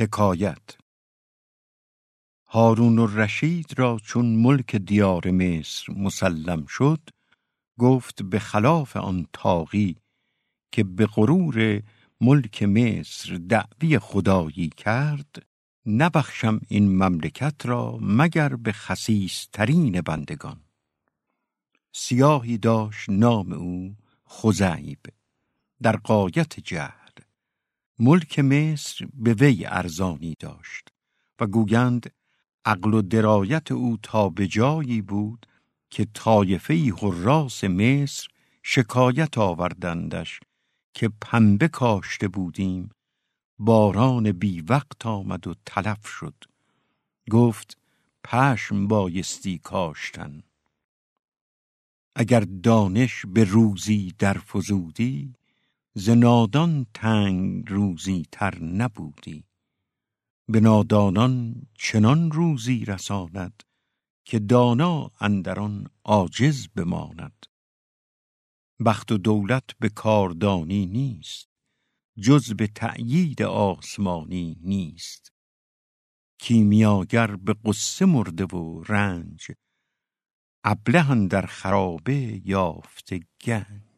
حکایت. هارون الرشید را چون ملک دیار مصر مسلم شد گفت به خلاف آن تاغی که به غرور ملک مصر دعوی خدایی کرد نبخشم این مملکت را مگر به خسیسترین بندگان. سیاهی داشت نام او خزعیب در قایت جهل. ملک مصر به وی ارزانی داشت و گویند عقل و درایت او تا به جایی بود که طایفه حراس مصر شکایت آوردندش که پنبه کاشته بودیم باران بی وقت آمد و تلف شد. گفت پشم بایستی کاشتن. اگر دانش به روزی در فزودی ز نادان تنگ روزی تر نبودی. به نادانان چنان روزی رساند که دانا اندران عاجز بماند. بخت و دولت به کاردانی نیست جز به تأیید آسمانی نیست. کیمیاگر به قصه مرده و رنج ابله در خرابه یافته گنج.